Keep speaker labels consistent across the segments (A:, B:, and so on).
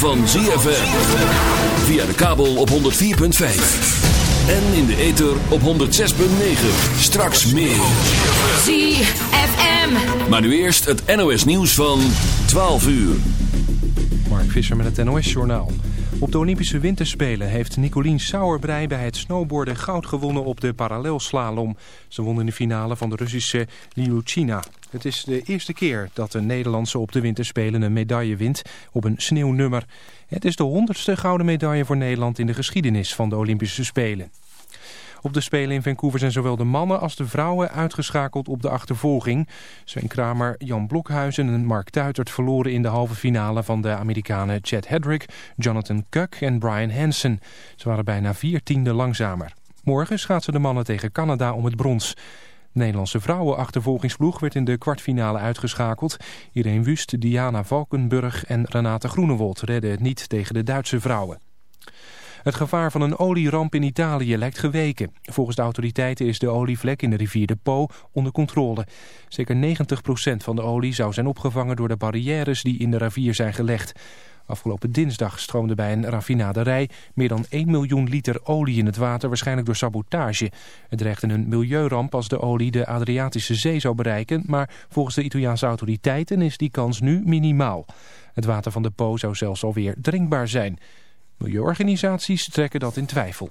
A: van ZFM. Via de kabel op 104.5. En in de ether op 106.9. Straks meer.
B: ZFM.
A: Maar nu eerst het NOS nieuws van 12 uur.
C: Mark Visser met het NOS Journaal. Op de Olympische Winterspelen heeft Nicolien Sauerbrei bij het snowboarden goud gewonnen op de parallelslalom. Ze won in de finale van de Russische Liuchina. Het is de eerste keer dat een Nederlandse op de Winterspelen een medaille wint op een sneeuwnummer. Het is de honderdste gouden medaille voor Nederland in de geschiedenis van de Olympische Spelen. Op de Spelen in Vancouver zijn zowel de mannen als de vrouwen uitgeschakeld op de achtervolging. Sven Kramer, Jan Blokhuizen en Mark Tuitert verloren in de halve finale van de Amerikanen Chad Hedrick, Jonathan Kuk en Brian Hansen. Ze waren bijna vier tiende langzamer. Morgen schaatsen de mannen tegen Canada om het brons. De Nederlandse vrouwenachtervolgingsploeg werd in de kwartfinale uitgeschakeld. Irene Wust, Diana Valkenburg en Renate Groenewold redden het niet tegen de Duitse vrouwen. Het gevaar van een olieramp in Italië lijkt geweken. Volgens de autoriteiten is de olievlek in de rivier de Po onder controle. Zeker 90% van de olie zou zijn opgevangen door de barrières die in de rivier zijn gelegd. Afgelopen dinsdag stroomde bij een raffinaderij meer dan 1 miljoen liter olie in het water, waarschijnlijk door sabotage. Het dreigde een milieuramp als de olie de Adriatische Zee zou bereiken, maar volgens de Italiaanse autoriteiten is die kans nu minimaal. Het water van de Po zou zelfs alweer drinkbaar zijn. Milieuorganisaties trekken dat in twijfel.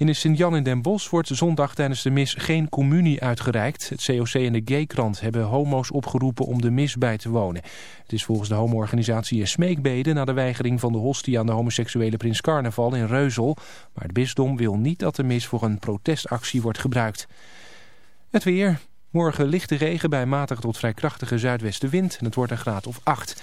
C: In de Sint-Jan in Den Bosch wordt zondag tijdens de mis geen communie uitgereikt. Het COC en de Gaykrant hebben homo's opgeroepen om de mis bij te wonen. Het is volgens de homo-organisatie een smeekbede na de weigering van de hostie aan de homoseksuele prins Carnaval in Reuzel. Maar het bisdom wil niet dat de mis voor een protestactie wordt gebruikt. Het weer. Morgen lichte regen bij matig tot vrij krachtige zuidwestenwind en het wordt een graad of 8.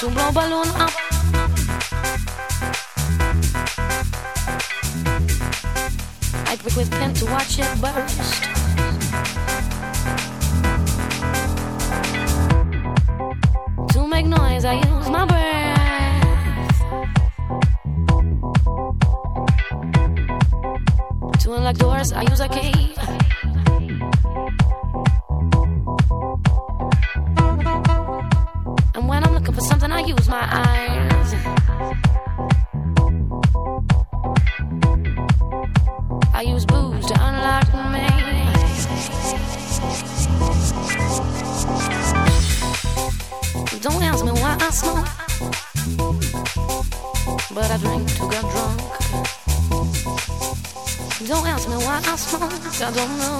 D: To blow balloon I don't know,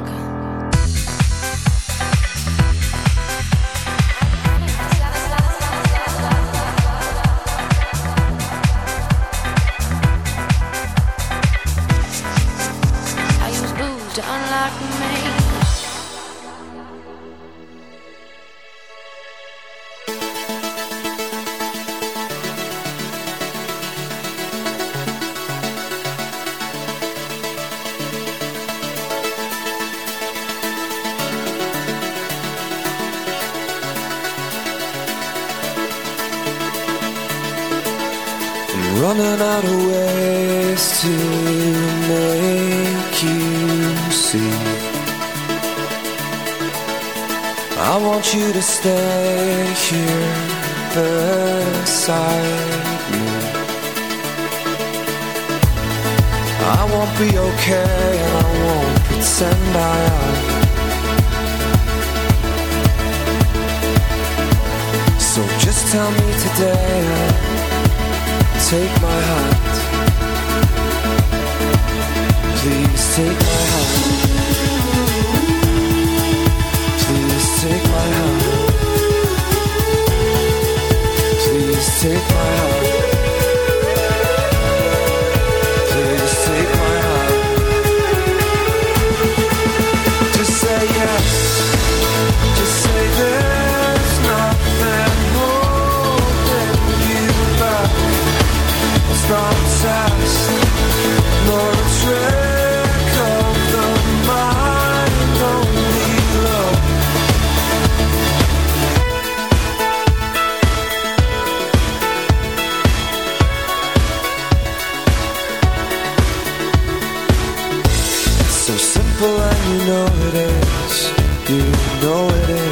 E: simple and you know it is. You know it is.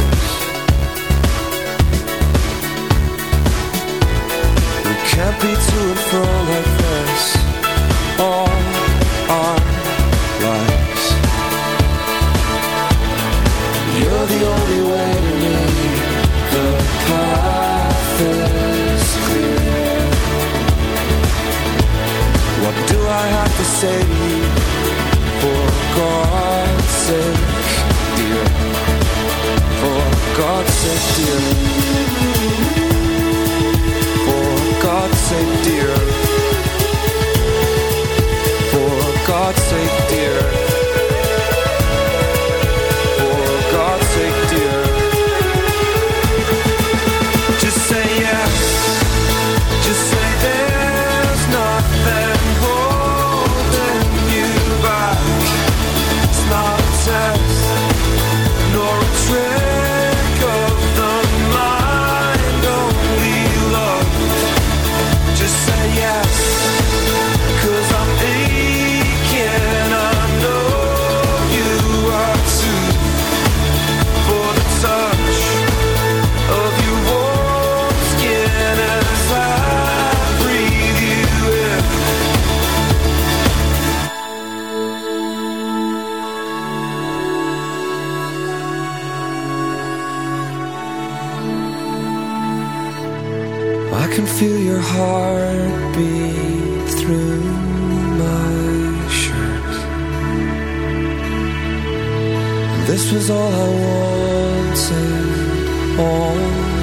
E: Oh.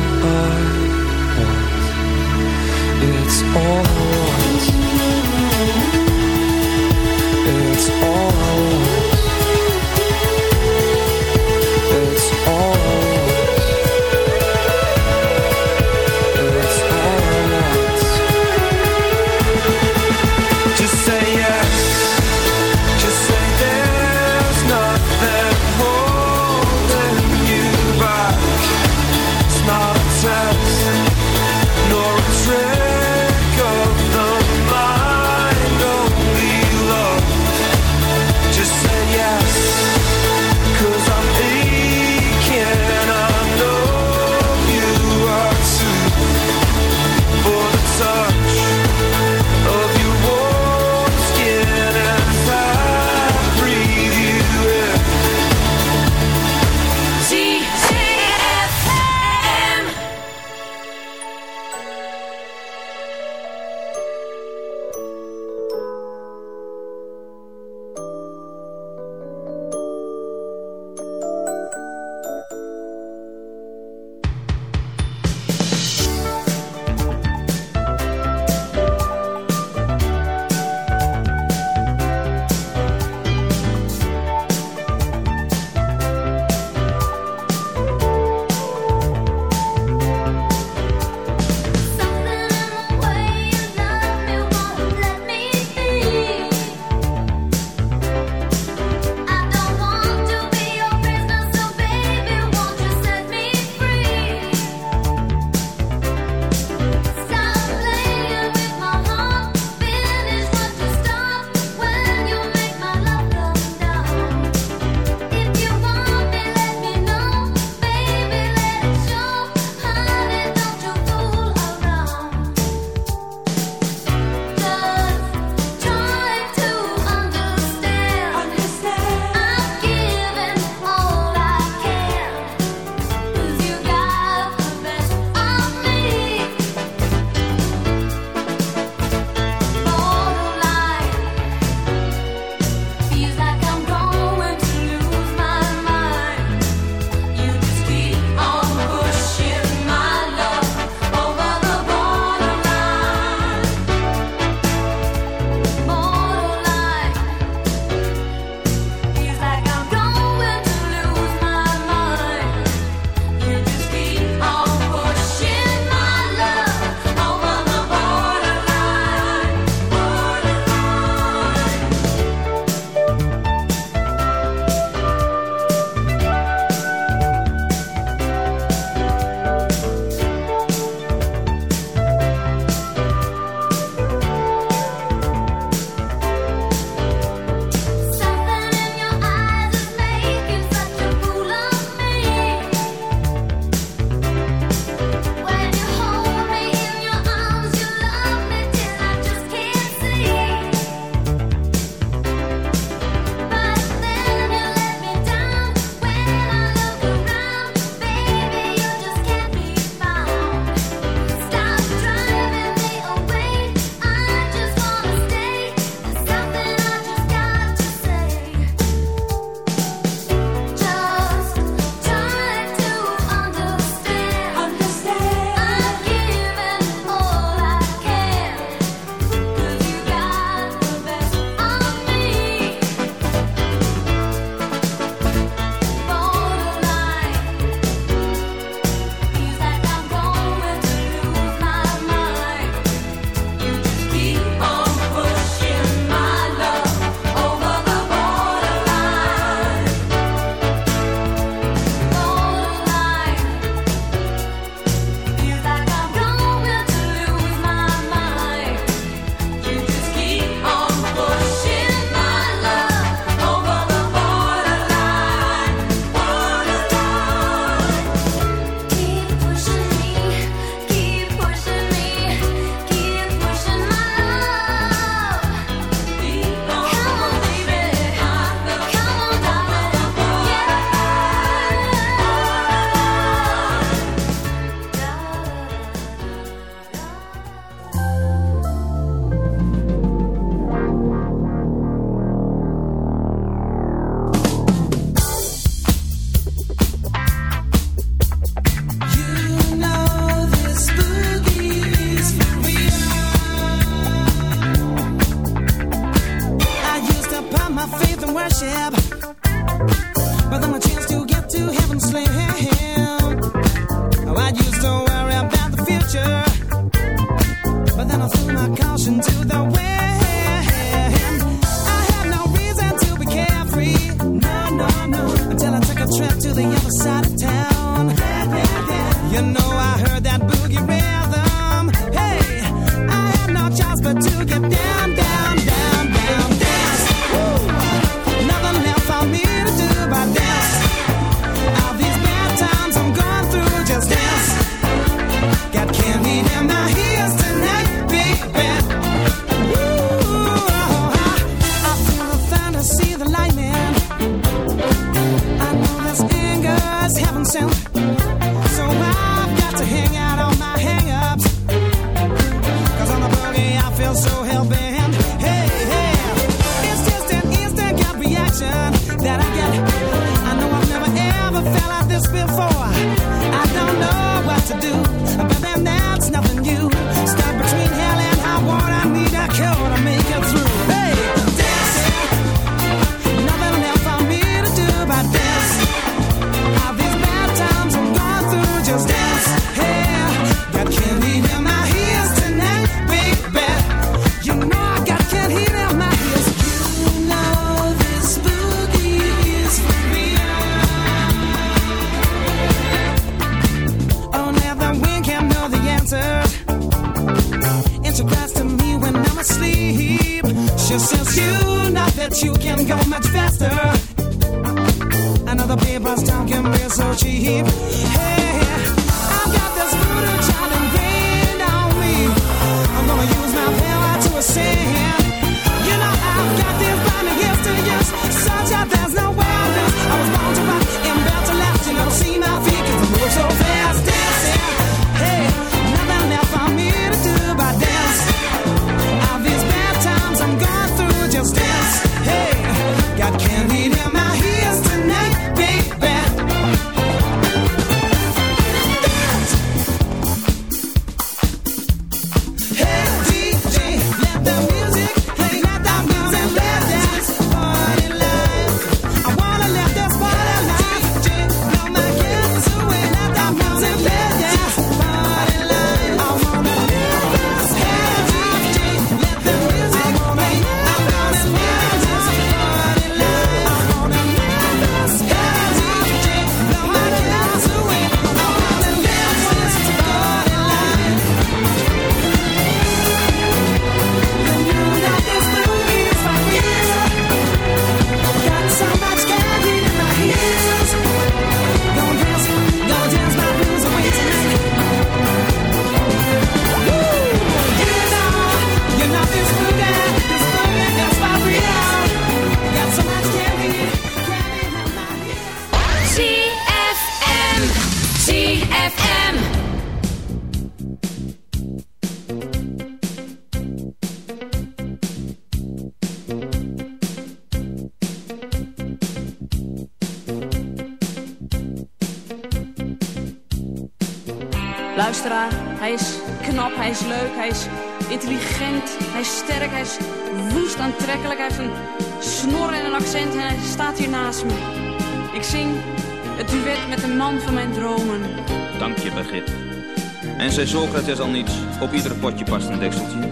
F: Zei Socrates al niets, op ieder potje past een dekseltje.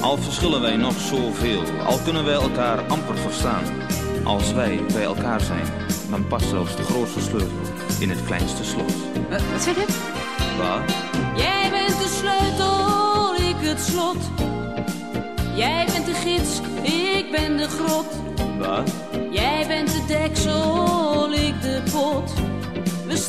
F: Al verschillen wij nog zoveel, al kunnen wij elkaar amper verstaan. Als wij bij elkaar zijn, dan past zelfs de grootste sleutel in het kleinste slot.
G: Wat, wat zeg je?
F: Wat?
G: Jij bent de sleutel, ik het slot. Jij bent de gids, ik ben de grot.
F: Wat?
G: Jij bent de deksel, ik de pot.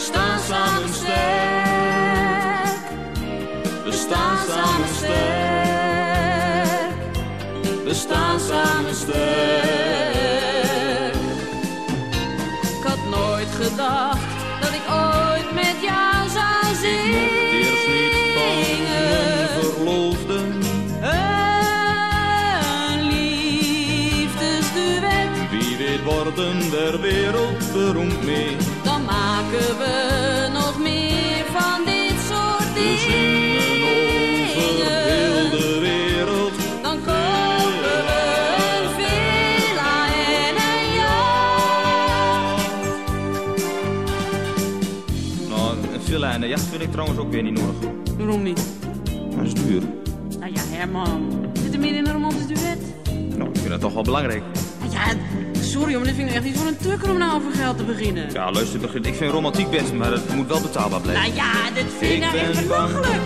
F: We staan samen sterk. We staan samen sterk.
G: we staan samen sterk. Ik had nooit gedacht dat ik ooit met jou zou
F: weet worden der wereldberoemd mee.
G: Maken we nog meer van dit soort dingen.
F: de wereld.
G: Dan kopen we een villa en een jacht.
F: Nou, een villa en een jacht vind ik trouwens ook weer niet nodig.
G: Waarom niet?
F: Dat is duur.
G: Nou ja, Herman. Zit er meer in een romantisch duet?
F: Nou, ik vind dat toch wel belangrijk.
G: Nou ja, sorry, maar dit vind ik echt niet voor een tukker om nou over geld te beginnen.
F: Ja, luister, begin- ik vind romantiek best, maar het moet wel betaalbaar blijven.
G: Nou ja, dit vind ik
F: Ik
G: nou echt belachelijk.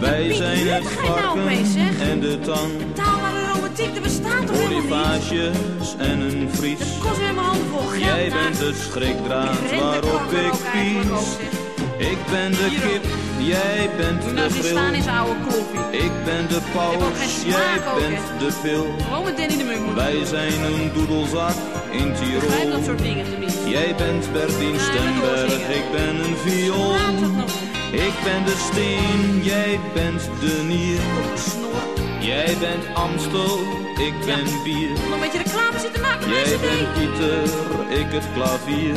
F: Wij zijn het
G: nou
F: varken
G: zeg?
F: en de tang.
G: Betaalbare romantiek, dat bestaat toch helemaal niet?
F: En een vries.
G: Dat kost weer mijn handen vol geld.
F: Jij
G: nou.
F: bent de schrikdraad waarop ik pies. Ik ben de kip, jij bent de
G: nou staan zijn oude kloffie.
F: Ik ben de paus, jij bent de pil.
G: Gewoon met Danny de Munk moeten
F: Wij zijn een doedelzak in
G: Begrijp dat
F: Tirol.
G: soort dingen tenminste.
F: Jij bent Bertien
G: Ja,
F: Stemberg, ik ben een viool. Ik ben de steen, jij bent de nier. Jij bent Amstel, ik ben bier.
G: Nog een beetje reclame zitten maken
F: Jij bent. Pieter, ik het klavier.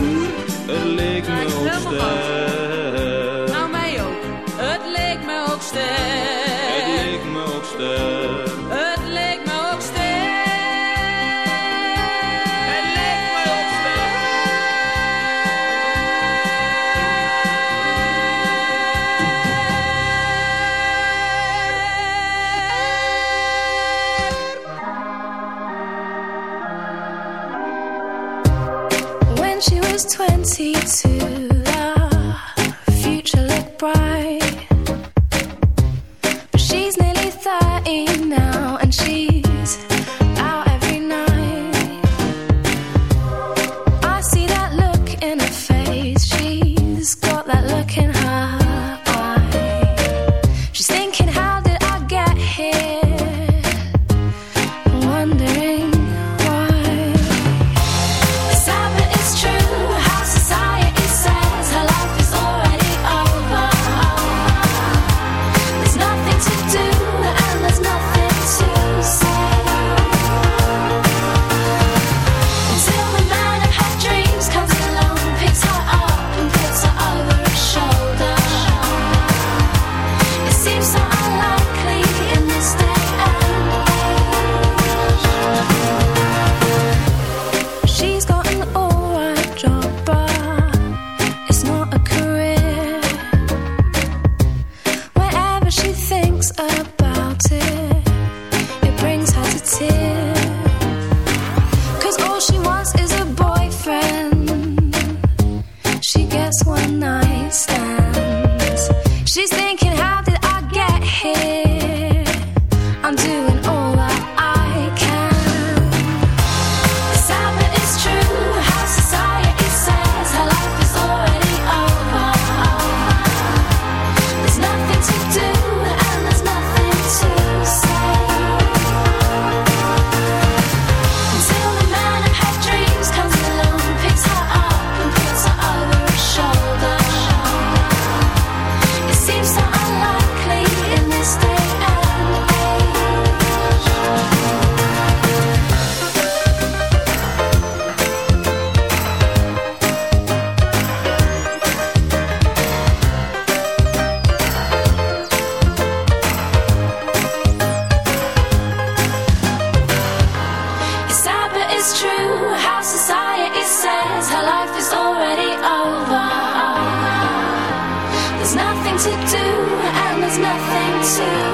F: Het leek
G: Ja,
F: me ook
G: Het sterk.
F: leek me ook.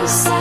H: side.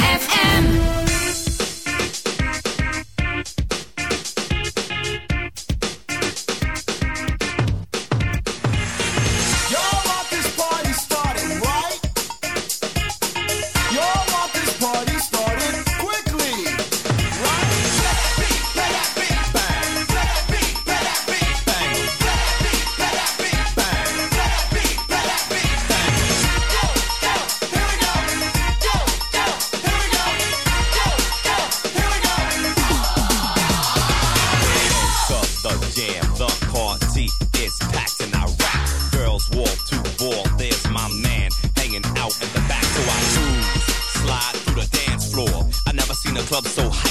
I: the club so hot.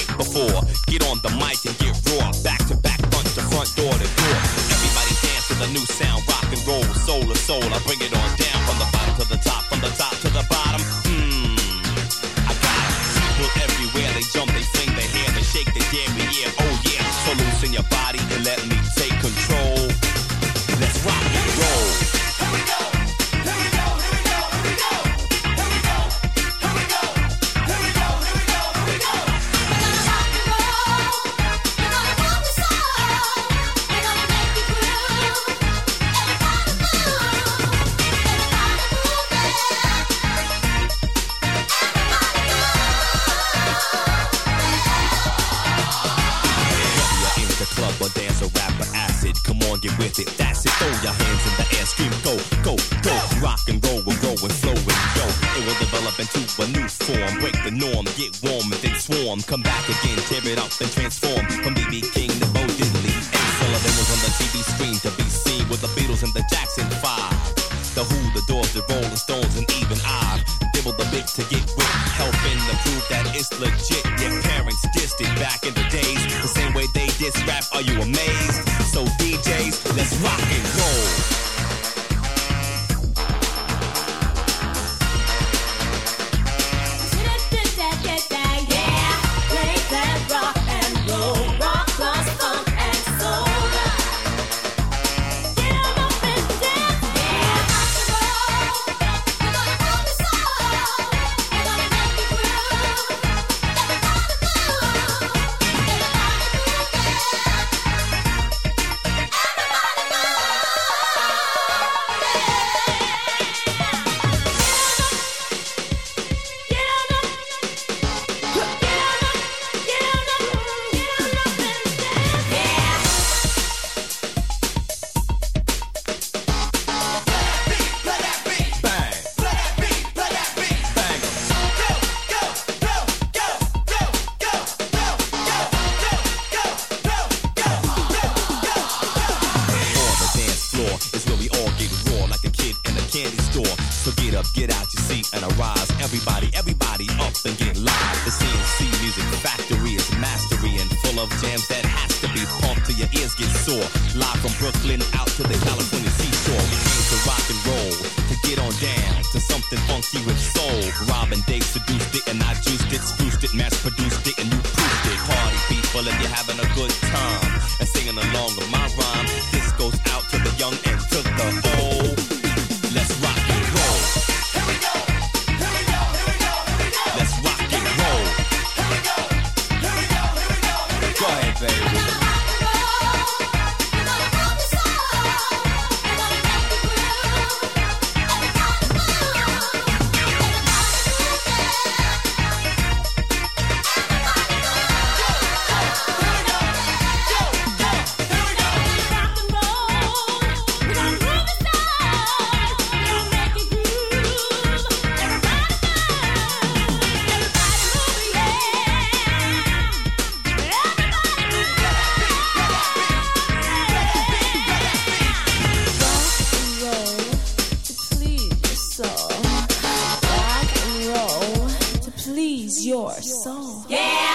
I: your
J: song. Yeah.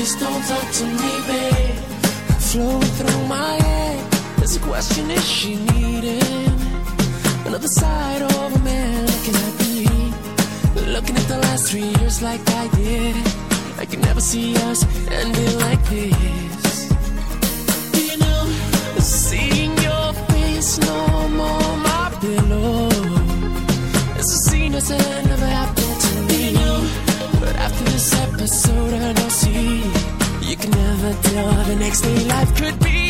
K: Just don't talk to me, babe. Flowing through my head. There's a question is she needing another side of a man looking at me? Looking at the last three years like I did. I can never see us ending like this. Do you know, seeing your face, no. Until the next day life could be.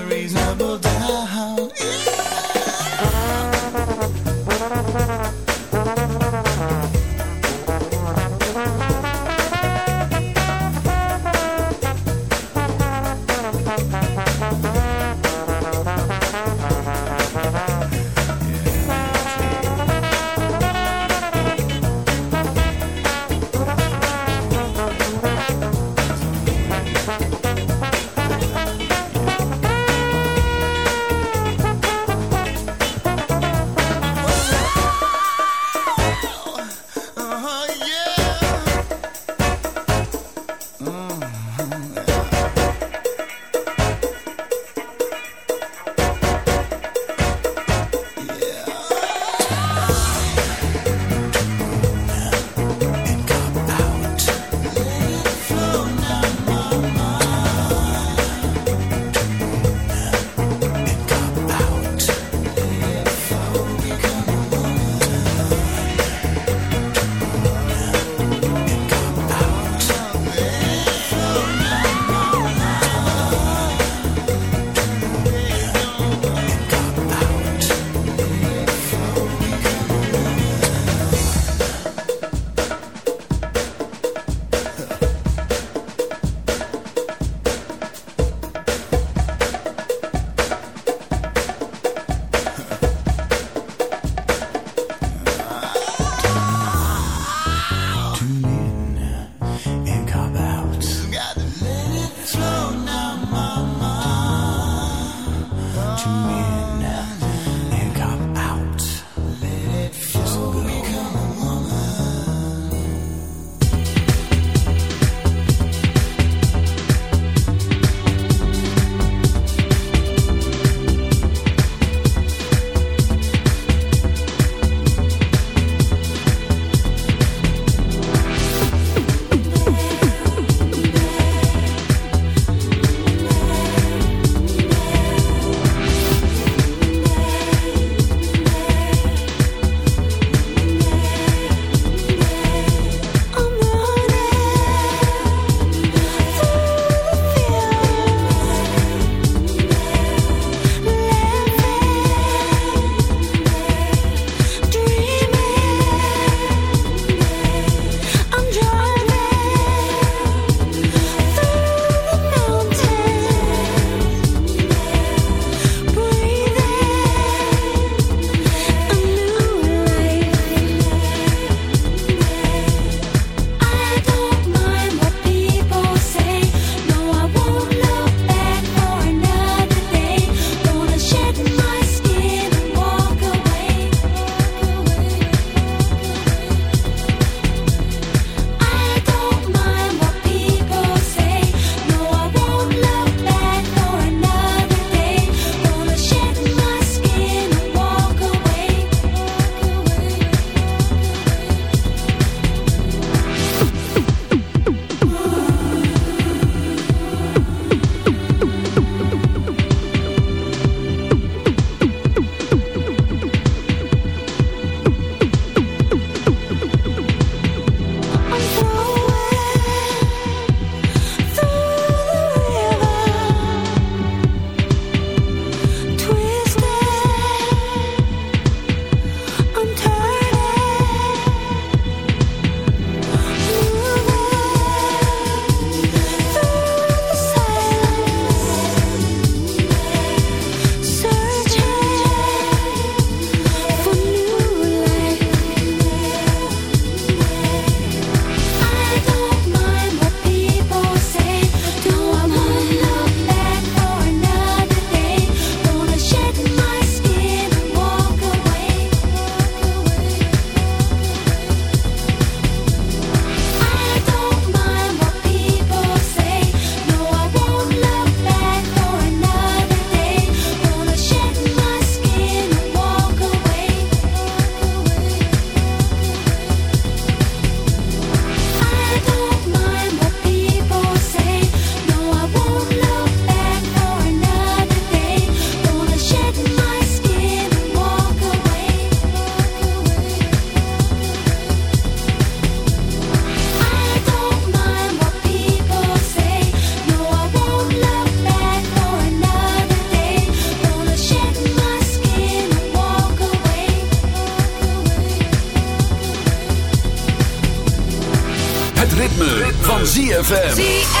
A: ZFM.